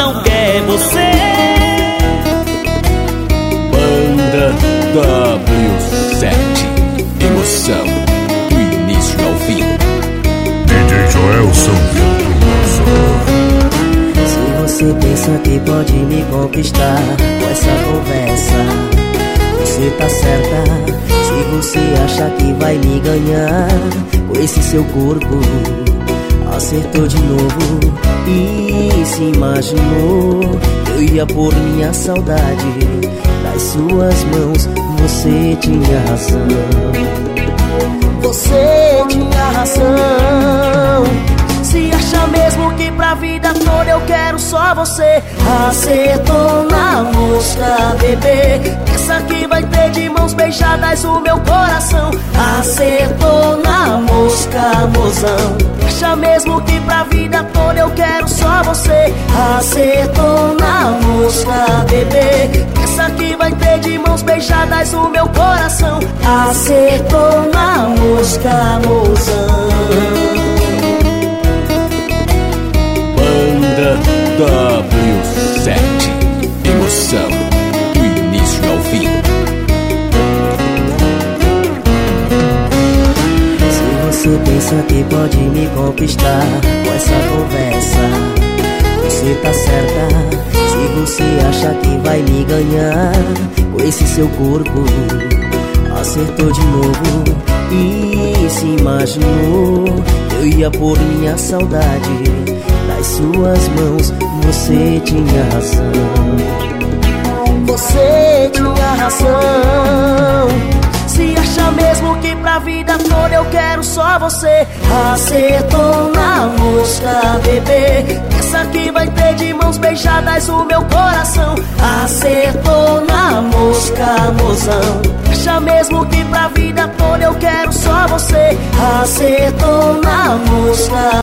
não quer você. Banda W7 Emoção do início ao fim. DJ Joelson Se você pensa que pode me conquistar com essa conversa, você tá certa. Se você acha que vai me ganhar com esse seu corpo, acertou de novo e se imaginou que eu ia por minha saudade nas suas mãos. Você tinha razão. Você tinha razão. Se acha mesmo que pra vida toda eu quero só você Acertou na mosca, bebê Essa que vai ter de mãos beijadas o meu coração Acertou na mosca, mozão Acha mesmo que pra vida Acertou na mosca, bebê. Essa que vai ter de mãos beijadas o meu coração. Acertou na mosca, mozão Banda W7 Emoção do início ao fim. Se você pensa que pode me conquistar com essa conversa, você tá certa. Se você acha que vai me ganhar com esse seu corpo, acertou de novo e se imaginou eu ia por minha saudade nas suas mãos. Você tinha razão. Você tinha razão. Mesmo que pra vida toda eu quero só você. Acertou na mosca, bebê. Essa que vai ter de mãos beijadas o meu coração. Acertou na mosca, mozão. Acha mesmo que pra vida toda eu quero só você. Acertou na mosca